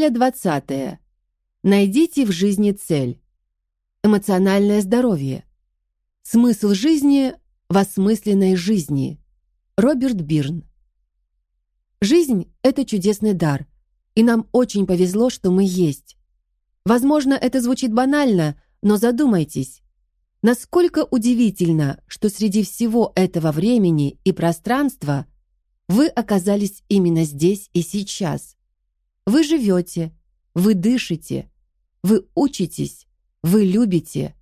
Неделя двадцатая. Найдите в жизни цель. Эмоциональное здоровье. Смысл жизни в осмысленной жизни. Роберт Бирн. Жизнь — это чудесный дар, и нам очень повезло, что мы есть. Возможно, это звучит банально, но задумайтесь. Насколько удивительно, что среди всего этого времени и пространства вы оказались именно здесь и сейчас. Вы живете, вы дышите, вы учитесь, вы любите.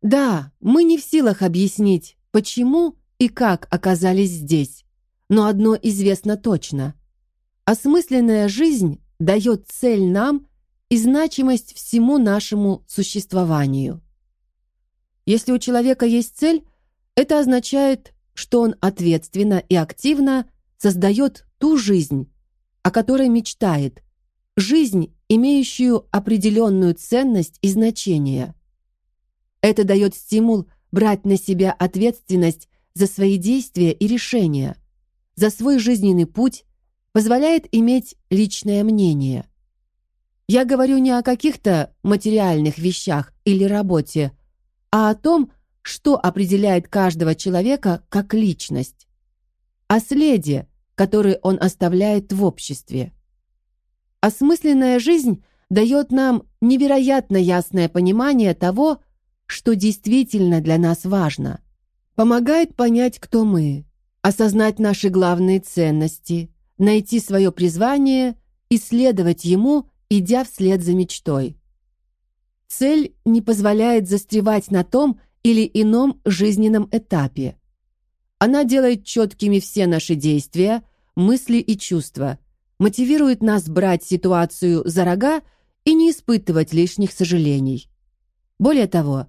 Да, мы не в силах объяснить, почему и как оказались здесь, но одно известно точно. Осмысленная жизнь дает цель нам и значимость всему нашему существованию. Если у человека есть цель, это означает, что он ответственно и активно создает ту жизнь, о которой мечтает, жизнь, имеющую определенную ценность и значение. Это дает стимул брать на себя ответственность за свои действия и решения, за свой жизненный путь, позволяет иметь личное мнение. Я говорю не о каких-то материальных вещах или работе, а о том, что определяет каждого человека как личность о следе, который он оставляет в обществе. Осмысленная жизнь дает нам невероятно ясное понимание того, что действительно для нас важно. Помогает понять, кто мы, осознать наши главные ценности, найти свое призвание и следовать ему, идя вслед за мечтой. Цель не позволяет застревать на том или ином жизненном этапе. Она делает четкими все наши действия, мысли и чувства, мотивирует нас брать ситуацию за рога и не испытывать лишних сожалений. Более того,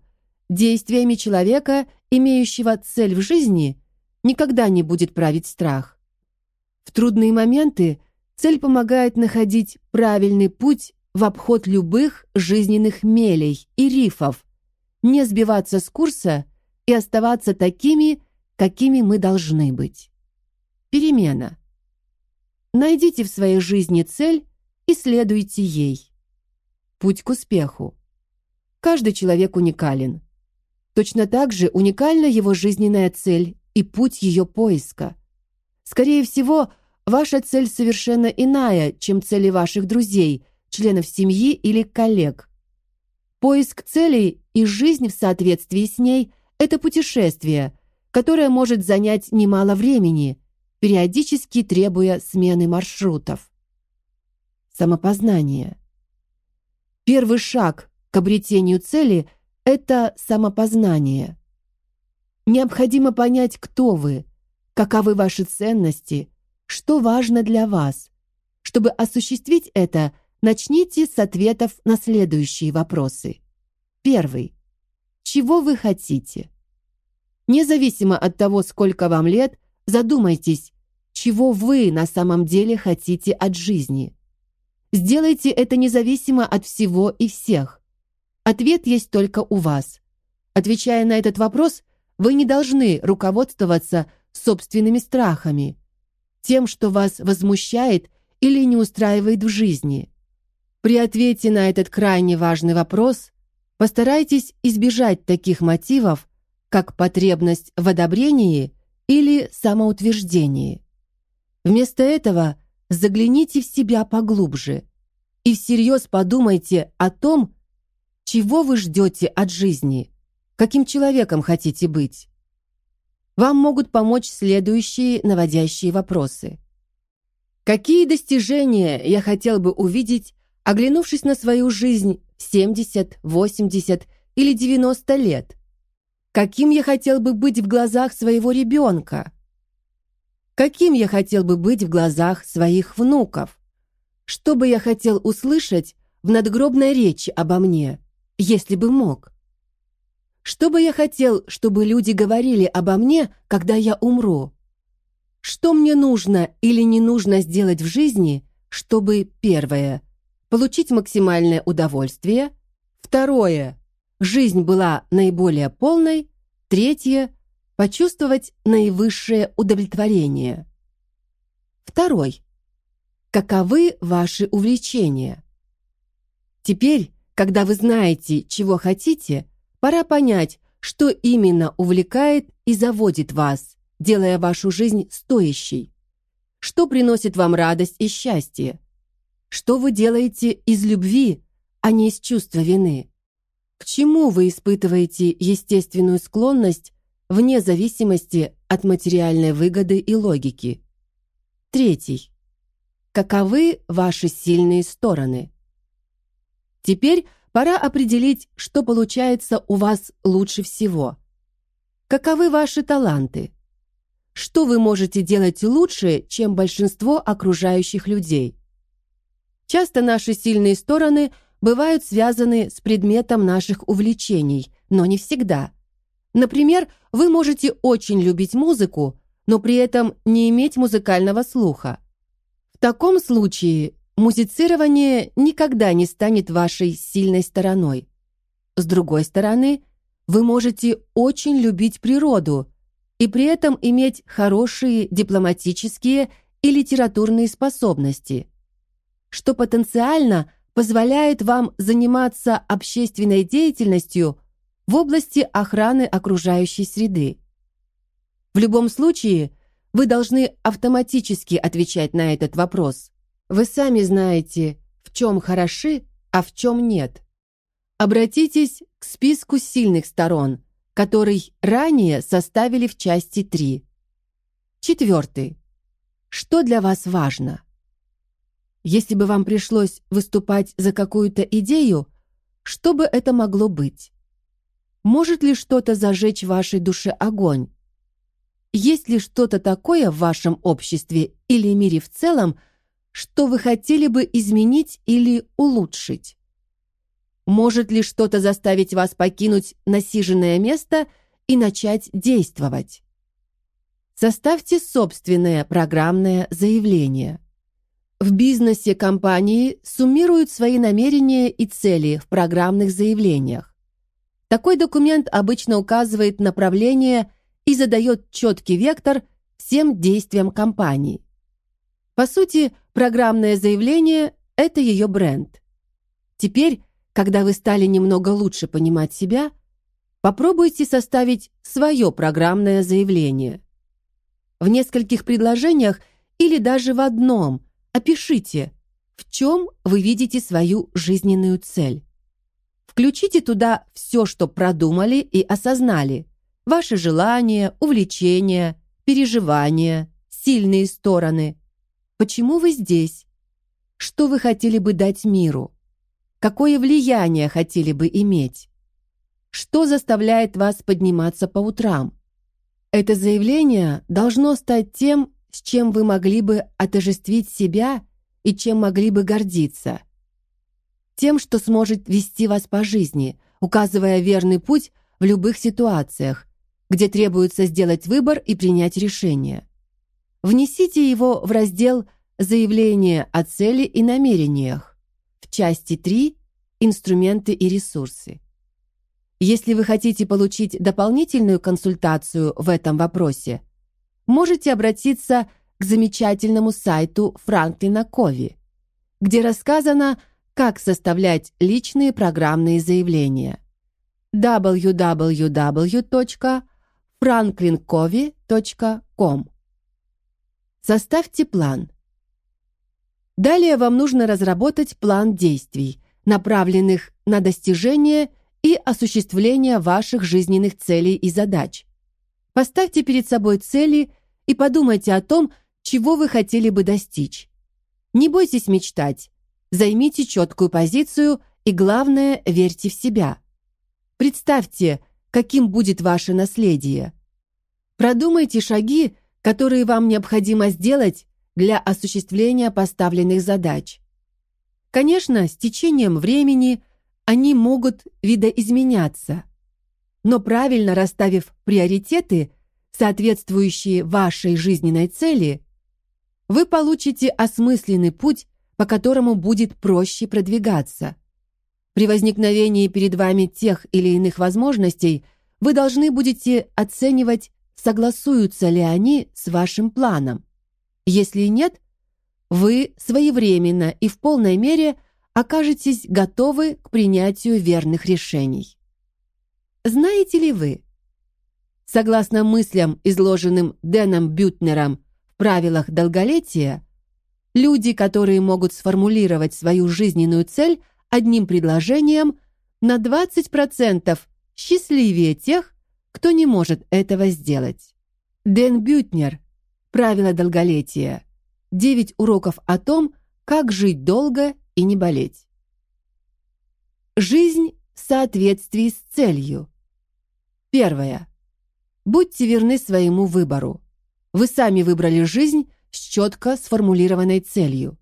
действиями человека, имеющего цель в жизни, никогда не будет править страх. В трудные моменты цель помогает находить правильный путь в обход любых жизненных мелей и рифов, не сбиваться с курса и оставаться такими, какими мы должны быть. Перемена. Найдите в своей жизни цель и следуйте ей. Путь к успеху. Каждый человек уникален. Точно так же уникальна его жизненная цель и путь ее поиска. Скорее всего, ваша цель совершенно иная, чем цели ваших друзей, членов семьи или коллег. Поиск целей и жизнь в соответствии с ней – это путешествие, которое может занять немало времени, периодически требуя смены маршрутов. Самопознание. Первый шаг к обретению цели – это самопознание. Необходимо понять, кто вы, каковы ваши ценности, что важно для вас. Чтобы осуществить это, начните с ответов на следующие вопросы. Первый. Чего вы хотите? Независимо от того, сколько вам лет, задумайтесь, чего вы на самом деле хотите от жизни. Сделайте это независимо от всего и всех. Ответ есть только у вас. Отвечая на этот вопрос, вы не должны руководствоваться собственными страхами, тем, что вас возмущает или не устраивает в жизни. При ответе на этот крайне важный вопрос постарайтесь избежать таких мотивов, как потребность в одобрении или самоутверждении. Вместо этого загляните в себя поглубже и всерьез подумайте о том, чего вы ждете от жизни, каким человеком хотите быть. Вам могут помочь следующие наводящие вопросы. Какие достижения я хотел бы увидеть, оглянувшись на свою жизнь в 70, 80 или 90 лет? Каким я хотел бы быть в глазах своего ребенка? Каким я хотел бы быть в глазах своих внуков? Что бы я хотел услышать в надгробной речи обо мне, если бы мог? Что бы я хотел, чтобы люди говорили обо мне, когда я умру? Что мне нужно или не нужно сделать в жизни, чтобы первое получить максимальное удовольствие, второе жизнь была наиболее полной, третье – почувствовать наивысшее удовлетворение. Второй. Каковы ваши увлечения? Теперь, когда вы знаете, чего хотите, пора понять, что именно увлекает и заводит вас, делая вашу жизнь стоящей. Что приносит вам радость и счастье? Что вы делаете из любви, а не из чувства вины? К чему вы испытываете естественную склонность вне зависимости от материальной выгоды и логики? Третий. Каковы ваши сильные стороны? Теперь пора определить, что получается у вас лучше всего. Каковы ваши таланты? Что вы можете делать лучше, чем большинство окружающих людей? Часто наши сильные стороны бывают связаны с предметом наших увлечений, но не всегда. Например, вы можете очень любить музыку, но при этом не иметь музыкального слуха. В таком случае музицирование никогда не станет вашей сильной стороной. С другой стороны, вы можете очень любить природу и при этом иметь хорошие дипломатические и литературные способности, что потенциально позволяет вам заниматься общественной деятельностью в области охраны окружающей среды. В любом случае, вы должны автоматически отвечать на этот вопрос. Вы сами знаете, в чем хороши, а в чем нет. Обратитесь к списку сильных сторон, который ранее составили в части 3. Четвертый. Что для вас важно? Если бы вам пришлось выступать за какую-то идею, что бы это могло быть? Может ли что-то зажечь в вашей душе огонь? Есть ли что-то такое в вашем обществе или мире в целом, что вы хотели бы изменить или улучшить? Может ли что-то заставить вас покинуть насиженное место и начать действовать? Составьте собственное программное заявление. В бизнесе компании суммируют свои намерения и цели в программных заявлениях. Такой документ обычно указывает направление и задает четкий вектор всем действиям компании. По сути, программное заявление – это ее бренд. Теперь, когда вы стали немного лучше понимать себя, попробуйте составить свое программное заявление. В нескольких предложениях или даже в одном – Опишите, в чем вы видите свою жизненную цель. Включите туда все, что продумали и осознали. Ваши желания, увлечения, переживания, сильные стороны. Почему вы здесь? Что вы хотели бы дать миру? Какое влияние хотели бы иметь? Что заставляет вас подниматься по утрам? Это заявление должно стать тем, с чем вы могли бы отожествить себя и чем могли бы гордиться. Тем, что сможет вести вас по жизни, указывая верный путь в любых ситуациях, где требуется сделать выбор и принять решение. Внесите его в раздел «Заявление о цели и намерениях» в части 3 «Инструменты и ресурсы». Если вы хотите получить дополнительную консультацию в этом вопросе – можете обратиться к замечательному сайту Франклина Кови, где рассказано, как составлять личные программные заявления. www.franklincovey.com Составьте план. Далее вам нужно разработать план действий, направленных на достижение и осуществление ваших жизненных целей и задач. Поставьте перед собой цели и подумайте о том, чего вы хотели бы достичь. Не бойтесь мечтать. Займите четкую позицию и, главное, верьте в себя. Представьте, каким будет ваше наследие. Продумайте шаги, которые вам необходимо сделать для осуществления поставленных задач. Конечно, с течением времени они могут видоизменяться, но правильно расставив приоритеты, соответствующие вашей жизненной цели, вы получите осмысленный путь, по которому будет проще продвигаться. При возникновении перед вами тех или иных возможностей вы должны будете оценивать, согласуются ли они с вашим планом. Если нет, вы своевременно и в полной мере окажетесь готовы к принятию верных решений. Знаете ли вы, согласно мыслям, изложенным Дэном Бютнером в правилах долголетия, люди, которые могут сформулировать свою жизненную цель одним предложением, на 20% счастливее тех, кто не может этого сделать. Дэн Бютнер. Правила долголетия. 9 уроков о том, как жить долго и не болеть. Жизнь в соответствии с целью. Первое. Будьте верны своему выбору. Вы сами выбрали жизнь с четко сформулированной целью.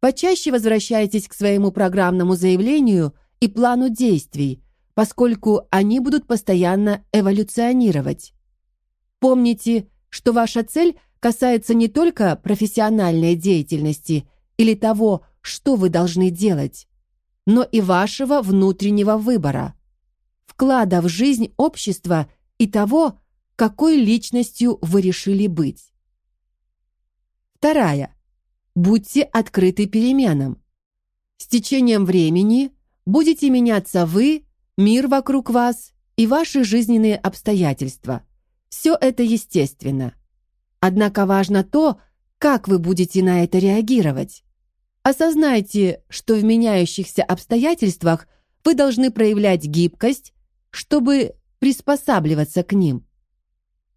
Почаще возвращайтесь к своему программному заявлению и плану действий, поскольку они будут постоянно эволюционировать. Помните, что ваша цель касается не только профессиональной деятельности или того, что вы должны делать, но и вашего внутреннего выбора, вклада в жизнь общества и того, какой личностью вы решили быть. Вторая. Будьте открыты переменам. С течением времени будете меняться вы, мир вокруг вас и ваши жизненные обстоятельства. Все это естественно. Однако важно то, как вы будете на это реагировать. Осознайте, что в меняющихся обстоятельствах вы должны проявлять гибкость, чтобы приспосабливаться к ним.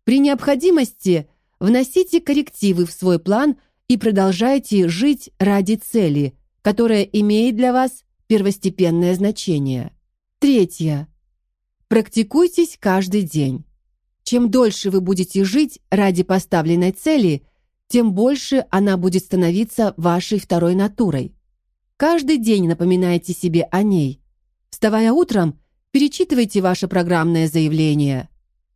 При необходимости вносите коррективы в свой план и продолжайте жить ради цели, которая имеет для вас первостепенное значение. Третье. Практикуйтесь каждый день. Чем дольше вы будете жить ради поставленной цели, тем больше она будет становиться вашей второй натурой. Каждый день напоминайте себе о ней. Вставая утром, перечитывайте ваше программное заявление.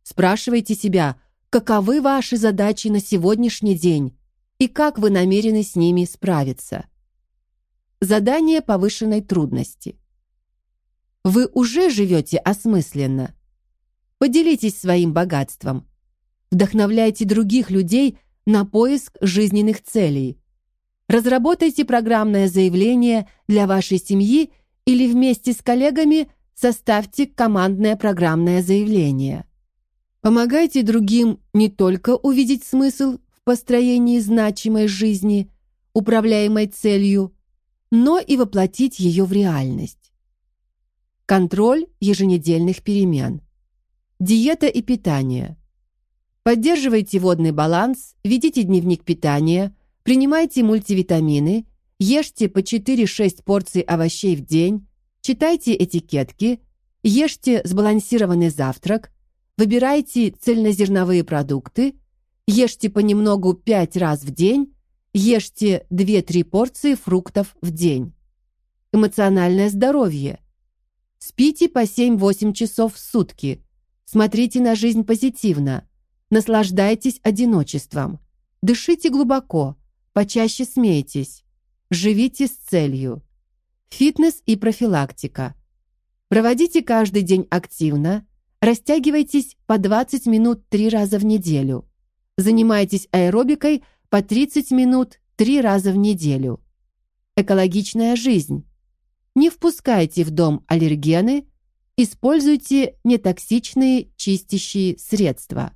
Спрашивайте себя, каковы ваши задачи на сегодняшний день и как вы намерены с ними справиться. Задание повышенной трудности. Вы уже живете осмысленно. Поделитесь своим богатством. Вдохновляйте других людей на поиск жизненных целей. Разработайте программное заявление для вашей семьи или вместе с коллегами составьте командное программное заявление. Помогайте другим не только увидеть смысл в построении значимой жизни, управляемой целью, но и воплотить ее в реальность. Контроль еженедельных перемен. Диета и питание. Поддерживайте водный баланс, ведите дневник питания, принимайте мультивитамины, ешьте по 4-6 порций овощей в день, читайте этикетки, ешьте сбалансированный завтрак, выбирайте цельнозерновые продукты, ешьте понемногу 5 раз в день, ешьте 2-3 порции фруктов в день. Эмоциональное здоровье. Спите по 7-8 часов в сутки. Смотрите на жизнь позитивно. Наслаждайтесь одиночеством. Дышите глубоко, почаще смейтесь. Живите с целью. Фитнес и профилактика. Проводите каждый день активно, растягивайтесь по 20 минут 3 раза в неделю. Занимайтесь аэробикой по 30 минут 3 раза в неделю. Экологичная жизнь. Не впускайте в дом аллергены, используйте нетоксичные чистящие средства.